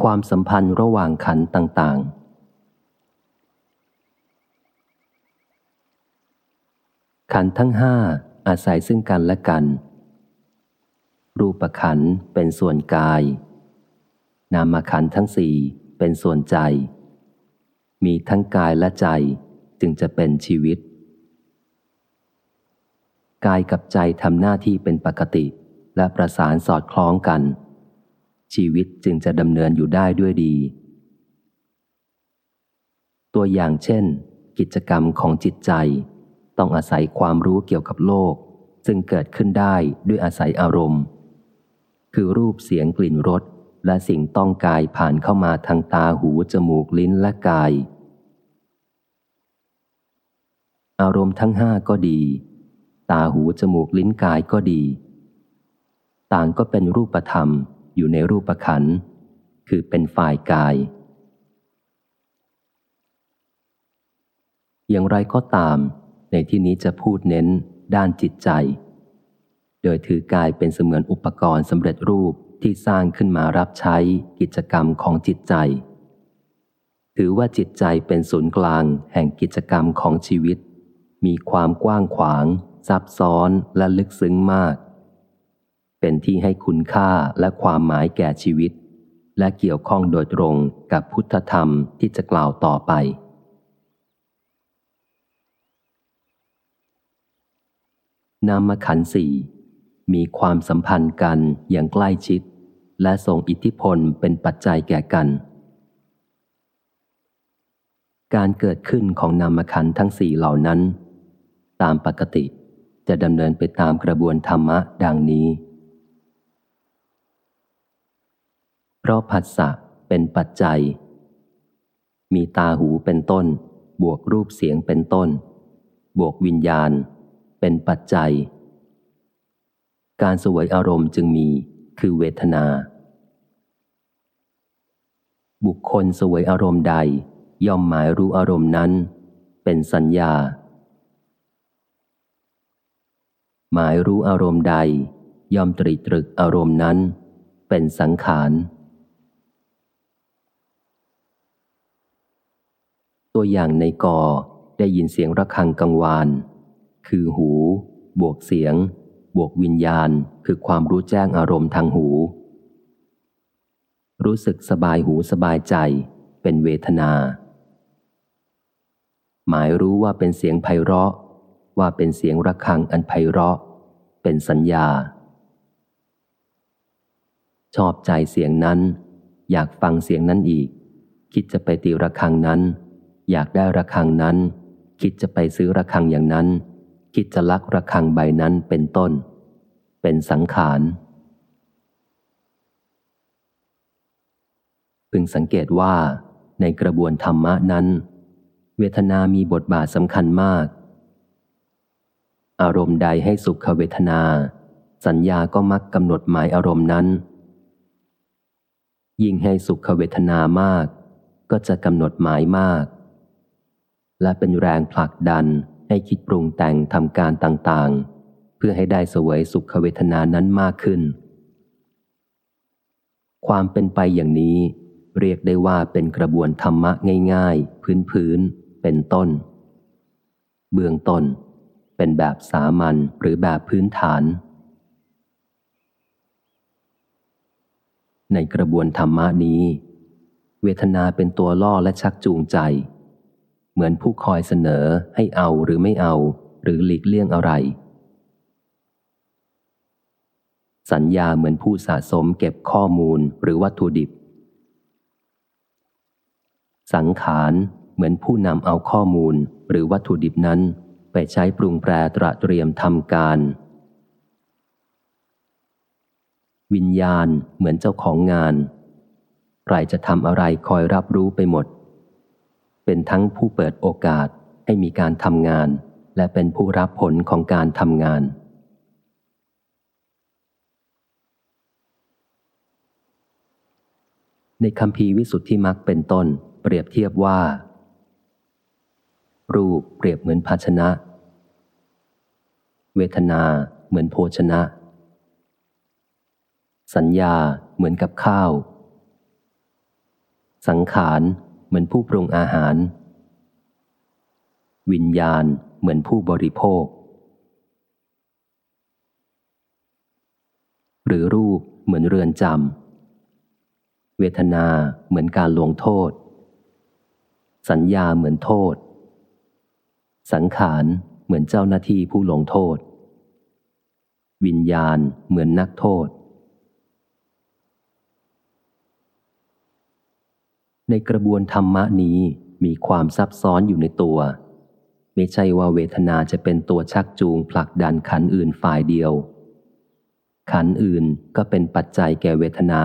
ความสัมพันธ์ระหว่างขันต่าง ๆ ขันทั้งห้าอาศัยซึ่งกันและกัน รูปขันเป็นส่วนกาย นามขันทั้งสี่เป็นส่วนใจ มีทั้งกายและใจจึงจะเป็นชีวิต กายกับใจทำหน้าที่เป็นปกติและประสานสอดคล้องกัน ชีวิตจึงจะดำเนินอยู่ได้ด้วยดี ตัวอย่างเช่น กิจกรรมของจิตใจ ต้องอาศัยความรู้เกี่ยวกับโลก ซึ่งเกิดขึ้นได้ด้วยอาศัยอารมณ์ คือรูปเสียงกลิ่นรสและสิ่งต้องกายผ่านเข้ามาทางตาหูจมูกลิ้นและกาย อารมณ์ทั้งห้าก็ดี ตาหูจมูกลิ้นกายก็ดี ต่างก็เป็นรูปธรรม อยู่ในรูปขันคือเป็นฝ่ายกาย อย่างไรก็ตาม ในที่นี้จะพูดเน้นด้านจิตใจ โดยถือกายเป็นเสมือนอุปกรณ์สำเร็จรูปที่สร้างขึ้นมารับใช้กิจกรรมของจิตใจ ถือว่าจิตใจเป็นศูนย์กลางแห่งกิจกรรมของชีวิต มีความกว้างขวาง ซับซ้อนและลึกซึ้งมาก เป็นที่ให้คุณค่าและความหมายแก่ชีวิต และเกี่ยวข้องโดยตรงกับพุทธธรรมที่จะกล่าวต่อไป นามขันสี่มีความสัมพันธ์กันอย่างใกล้ชิด และส่งอิทธิพลเป็นปัจจัยแก่กัน การเกิดขึ้นของนามขันทั้งสี่เหล่านั้น ตามปกติจะดำเนินไปตามกระบวนธรรมะดังนี้ เพราะผัสสะเป็นปัจจัย มีตาหูเป็นต้น บวกรูปเสียงเป็นต้น บวกวิญญาณ เป็นปัจจัย การสวยอารมณ์จึงมีคือเวทนา บุคคลสวยอารมณ์ใด ย่อมหมายรู้อารมณ์นั้น เป็นสัญญา หมายรู้อารมณ์ใด ย่อมตรีตรึกอารมณ์นั้น เป็นสังขาร ตัวอย่างในกอได้ยินเสียงระฆังกังวาน คือหู บวกเสียง บวกวิญญาณ คือความรู้แจ้งอารมณ์ทางหู รู้สึกสบายหูสบายใจ เป็นเวทนา หมายรู้ว่าเป็นเสียงไพเราะ ว่าเป็นเสียงระฆังอันไพเราะ เป็นสัญญา ชอบใจเสียงนั้น อยากฟังเสียงนั้นอีก คิดจะไปตีระฆังนั้น อยากได้ระฆังนั้น คิดจะไปซื้อระฆังอย่างนั้น คิดจะลักระคังใบนั้นเป็นต้น เป็นสังขารพึงสังเกตว่าในกระบวนธรรมะนั้น เวทนามีบทบาทสำคัญมาก อารมณ์ใดให้สุขเวทนา สัญญาก็มักกำหนดหมายอารมณ์นั้น ยิ่งให้สุขเวทนามาก ก็จะกำหนดหมายมาก และเป็นแรงผลักดันให้คิดปรุงแต่งทำการต่างๆ เพื่อให้ได้สวยสุขเวทนานั้นมากขึ้น ความเป็นไปอย่างนี้ เรียกได้ว่าเป็นกระบวนธรรมะง่ายๆ พื้นๆ เป็นต้น เบื้องต้น เป็นแบบสามัญหรือแบบพื้นฐาน ในกระบวนธรรมะนี้ เวทนาเป็นตัวล่อและชักจูงใจ เหมือนผู้คอยเสนอให้เอาหรือไม่เอา หรือหลีกเลี่ยงอะไร สัญญาเหมือนผู้สะสมเก็บข้อมูลหรือวัตถุดิบ สังขารเหมือนผู้นำเอาข้อมูลหรือวัตถุดิบนั้น ไปใช้ปรุงแปรตระเตรียมทำการ วิญญาณเหมือนเจ้าของงาน ใครจะทำอะไรคอยรับรู้ไปหมด เป็นทั้งผู้เปิดโอกาสให้มีการทำงาน และเป็นผู้รับผลของการทำงาน ในคำพีวิสุทธิมักเป็นต้น เปรียบเทียบว่า รูปเปรียบเหมือนภาชนะ เวทนาเหมือนโภชนะ สัญญาเหมือนกับข้าว สังขาร เหมือนผู้ปรุงอาหาร วิญญาณเหมือนผู้บริโภค หรือรูปเหมือนเรือนจำ เวทนาเหมือนการลงโทษ สัญญาเหมือนโทษ สังขารเหมือนเจ้าหน้าที่ผู้ลงโทษ วิญญาณเหมือนนักโทษ ในกระบวนธรรมะนี้มีความซับซ้อนอยู่ในตัว ไม่ใช่ว่าเวทนาจะเป็นตัวชักจูงผลักดันขันอื่นฝ่ายเดียว ขันอื่นก็เป็นปัจจัยแก่เวทนา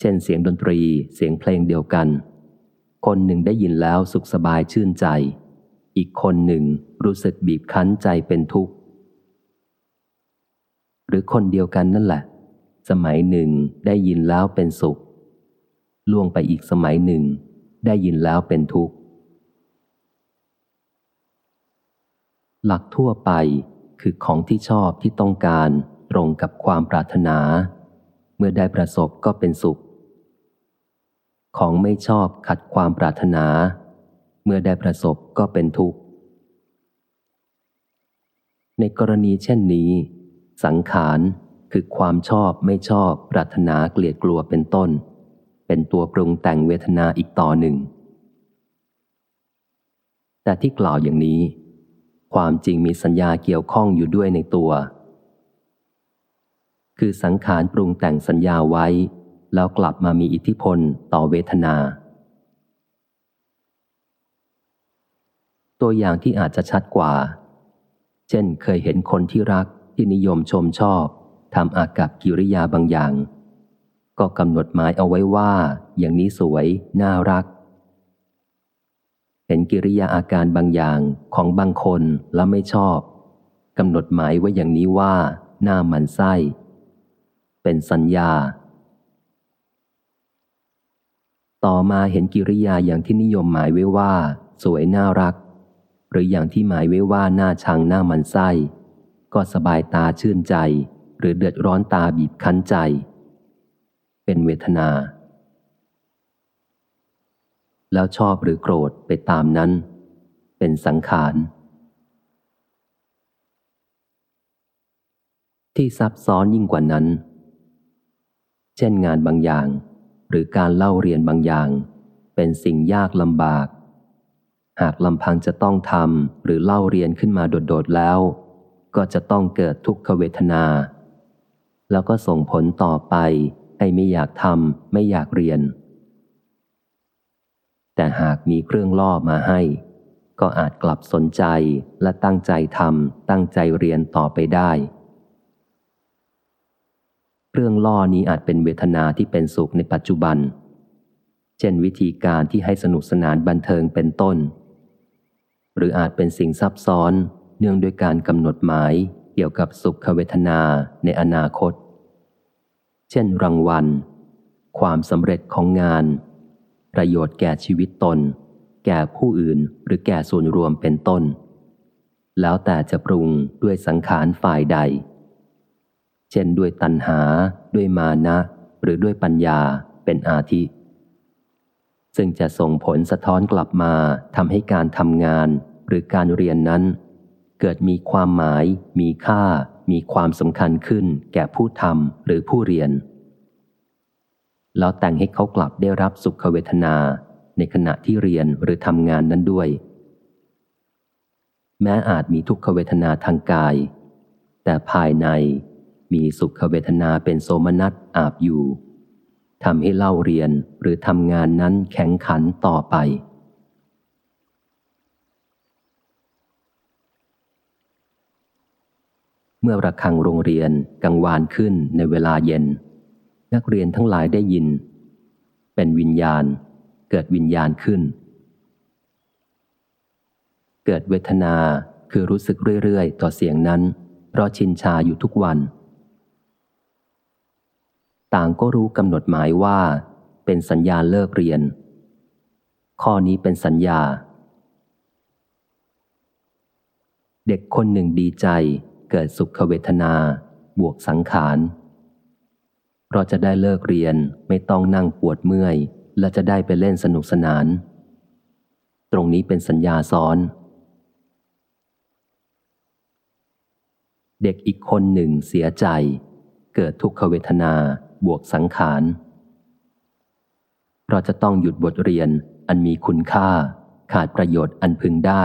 เช่นเสียงดนตรีเสียงเพลงเดียวกัน คนหนึ่งได้ยินแล้วสุขสบายชื่นใจ อีกคนหนึ่งรู้สึกบีบคั้นใจเป็นทุกข์ หรือคนเดียวกันนั่นแหละ สมัยหนึ่งได้ยินแล้วเป็นสุข ล่วงไปอีกสมัยหนึ่ง ได้ยินแล้วเป็นทุกข์ หลักทั่วไปคือของที่ชอบที่ต้องการตรงกับความปรารถนา เมื่อได้ประสบก็เป็นสุข ของไม่ชอบขัดความปรารถนา เมื่อได้ประสบก็เป็นทุกข์ ในกรณีเช่นนี้ สังขารคือความชอบไม่ชอบปรารถนาเกลียดกลัวเป็นต้น เป็นตัวปรุงแต่งเวทนาอีกต่อหนึ่ง แต่ที่กล่าวอย่างนี้ ความจริงมีสัญญาเกี่ยวข้องอยู่ด้วยในตัว คือสังขารปรุงแต่งสัญญาไว้ แล้วกลับมามีอิทธิพลต่อเวทนา ตัวอย่างที่อาจจะชัดกว่า เช่นเคยเห็นคนที่รักที่นิยมชมชอบทำอากับกิริยาบางอย่าง ก็กำหนดหมายเอาไว้ว่า อย่างนี้สวย น่ารัก เห็นกิริยาอาการบางอย่างของบางคนแล้วไม่ชอบกำหนดหมายไว้อย่างนี้ว่า หน้ามันไส้ เป็นสัญญา ต่อมาเห็นกิริยาอย่างที่นิยมหมายไว้ว่า สวยน่ารัก หรืออย่างที่หมายไว้ว่าหน้าชังหน้ามันไส้ ก็สบายตาชื่นใจ หรือเดือดร้อนตาบีบคั้นใจ เป็นเวทนา แล้วชอบหรือโกรธไปตามนั้น เป็นสังขาร ที่ซับซ้อนยิ่งกว่านั้น เช่นงานบางอย่าง หรือการเล่าเรียนบางอย่าง เป็นสิ่งยากลำบาก หากลำพังจะต้องทำหรือเล่าเรียนขึ้นมาโดดๆแล้ว ก็จะต้องเกิดทุกขเวทนาแล้วก็ส่งผลต่อไป ให้ไม่อยากทำไม่อยากเรียน แต่หากมีเครื่องล่อมาให้ ก็อาจกลับสนใจและตั้งใจทำตั้งใจเรียนต่อไปได้ เครื่องล่อนี้อาจเป็นเวทนาที่เป็นสุขในปัจจุบัน เช่นวิธีการที่ให้สนุกสนานบันเทิงเป็นต้น หรืออาจเป็นสิ่งซับซ้อนเนื่องด้วยการกำหนดหมายเกี่ยวกับสุขเวทนาในอนาคต เช่นรางวัล ความสำเร็จของงาน ประโยชน์แก่ชีวิตตน แก่ผู้อื่นหรือแก่ส่วนรวมเป็นต้น แล้วแต่จะปรุงด้วยสังขารฝ่ายใด เช่นด้วยตัณหา ด้วยมานะ หรือด้วยปัญญาเป็นอาทิ ซึ่งจะส่งผลสะท้อนกลับมาทำให้การทำงานหรือการเรียนนั้น เกิดมีความหมาย มีค่า มีความสำคัญขึ้นแก่ผู้ทำหรือผู้เรียน แล้วแต่งให้เขากลับได้รับสุขเวทนาในขณะที่เรียนหรือทำงานนั้นด้วย แม้อาจมีทุกขเวทนาทางกาย แต่ภายในมีสุขเวทนาเป็นโสมนัสอาบอยู่ทำให้เล่าเรียนหรือทำงานนั้นแข็งขันต่อไป เมื่อระฆังโรงเรียนกังวานขึ้นในเวลาเย็น นักเรียนทั้งหลายได้ยิน เป็นวิญญาณ เกิดวิญญาณขึ้น เกิดเวทนาคือรู้สึกเรื่อยๆ ต่อเสียงนั้น เพราะชินชาอยู่ทุกวัน ต่างก็รู้กำหนดหมายว่า เป็นสัญญาเลิกเรียน ข้อนี้เป็นสัญญา เด็กคนหนึ่งดีใจ เกิดสุขเวทนา บวกสังขารเราจะได้เลิกเรียนไม่ต้องนั่งปวดเมื่อย และจะได้ไปเล่นสนุกสนาน ตรงนี้เป็นสัญญาซ้อน เด็กอีกคนหนึ่งเสียใจ เกิดทุกขเวทนา บวกสังขาร เราจะต้องหยุดบทเรียนอันมีคุณค่า ขาดประโยชน์อันพึงได้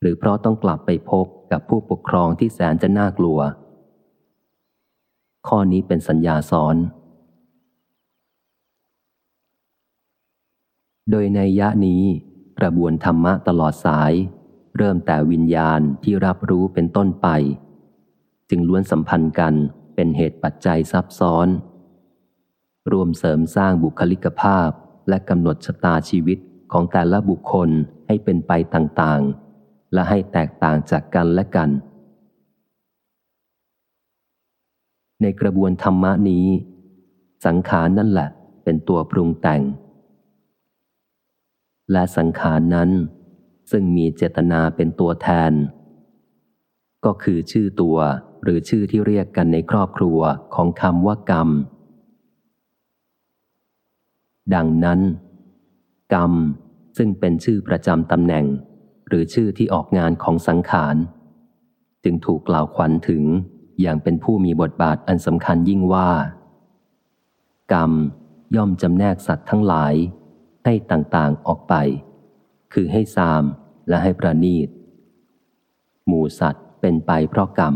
หรือเพราะต้องกลับไปพบกับผู้ปกครองที่แสนจะน่ากลัว ข้อนี้เป็นสัญญาซ้อน โดยในยะนี้ กระบวนธรรมะตลอดสาย เริ่มแต่วิญญาณที่รับรู้เป็นต้นไป จึงล้วนสัมพันธ์กันเป็นเหตุปัจจัยซับซ้อน รวมเสริมสร้างบุคลิกภาพและกำหนดชะตาชีวิตของแต่ละบุคคลให้เป็นไปต่างๆ และให้แตกต่างจากกันและกัน ในกระบวนธรรมะนี้ สังขารนั่นแหละเป็นตัวปรุงแต่ง และสังขารนั้น ซึ่งมีเจตนาเป็นตัวแทน ก็คือชื่อตัวหรือชื่อที่เรียกกันในครอบครัวของคำว่ากรรม ดังนั้น กรรมซึ่งเป็นชื่อประจำตำแหน่ง หรือชื่อที่ออกงานของสังขาร จึงถูกกล่าวขวัญถึงอย่างเป็นผู้มีบทบาทอันสำคัญยิ่งว่า กรรมย่อมจำแนกสัตว์ทั้งหลาย ให้ต่างๆออกไป คือให้สามและให้ประนีต หมู่สัตว์เป็นไปเพราะกรรม